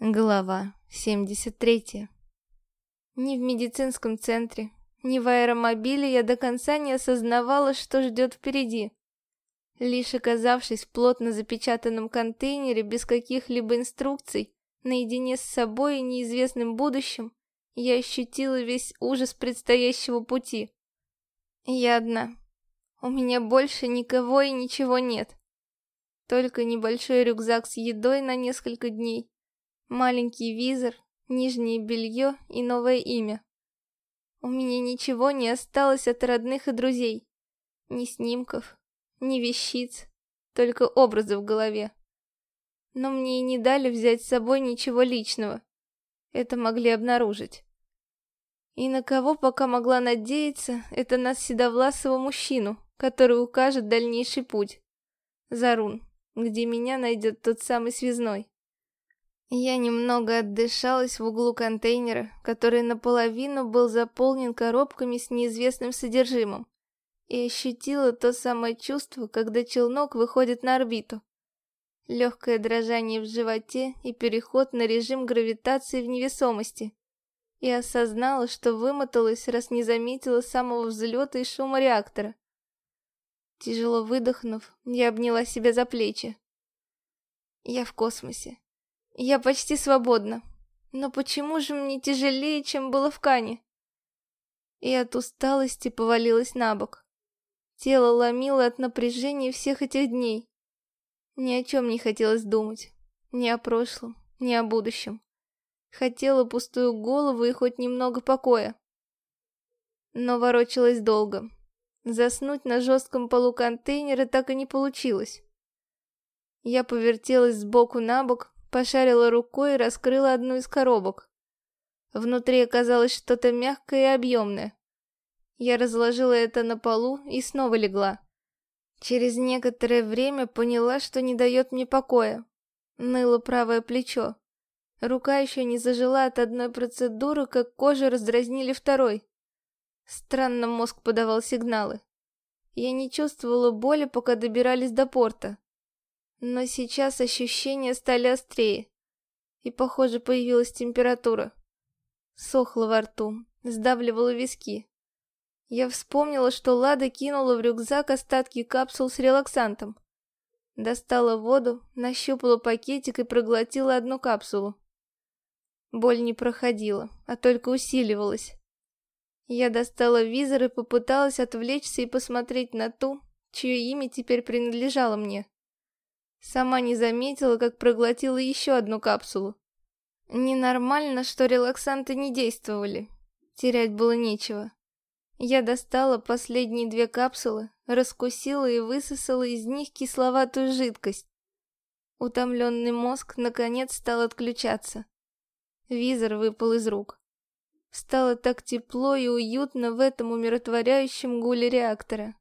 Глава 73 Ни в медицинском центре, ни в аэромобиле я до конца не осознавала, что ждет впереди. Лишь оказавшись в плотно запечатанном контейнере без каких-либо инструкций, наедине с собой и неизвестным будущим, я ощутила весь ужас предстоящего пути. Я одна. У меня больше никого и ничего нет. Только небольшой рюкзак с едой на несколько дней маленький визор, нижнее белье и новое имя. У меня ничего не осталось от родных и друзей. Ни снимков, ни вещиц, только образы в голове. Но мне и не дали взять с собой ничего личного. Это могли обнаружить. И на кого пока могла надеяться, это на седовласого мужчину, который укажет дальнейший путь. Зарун, где меня найдет тот самый связной. Я немного отдышалась в углу контейнера, который наполовину был заполнен коробками с неизвестным содержимым, и ощутила то самое чувство, когда челнок выходит на орбиту. Легкое дрожание в животе и переход на режим гравитации в невесомости. И осознала, что вымоталась, раз не заметила самого взлета и шума реактора. Тяжело выдохнув, я обняла себя за плечи. Я в космосе. Я почти свободна. Но почему же мне тяжелее, чем было в Кане? И от усталости повалилась на бок. Тело ломило от напряжения всех этих дней. Ни о чем не хотелось думать. Ни о прошлом, ни о будущем. Хотела пустую голову и хоть немного покоя. Но ворочалась долго. Заснуть на жестком полу контейнера так и не получилось. Я повертелась сбоку на бок, Пошарила рукой и раскрыла одну из коробок. Внутри оказалось что-то мягкое и объемное. Я разложила это на полу и снова легла. Через некоторое время поняла, что не дает мне покоя. Ныло правое плечо. Рука еще не зажила от одной процедуры, как кожу раздразнили второй. Странно мозг подавал сигналы. Я не чувствовала боли, пока добирались до порта. Но сейчас ощущения стали острее. И, похоже, появилась температура. Сохло во рту, сдавливало виски. Я вспомнила, что Лада кинула в рюкзак остатки капсул с релаксантом. Достала воду, нащупала пакетик и проглотила одну капсулу. Боль не проходила, а только усиливалась. Я достала визор и попыталась отвлечься и посмотреть на ту, чье имя теперь принадлежало мне. Сама не заметила, как проглотила еще одну капсулу. Ненормально, что релаксанты не действовали. Терять было нечего. Я достала последние две капсулы, раскусила и высосала из них кисловатую жидкость. Утомленный мозг наконец стал отключаться. Визор выпал из рук. Стало так тепло и уютно в этом умиротворяющем гуле реактора.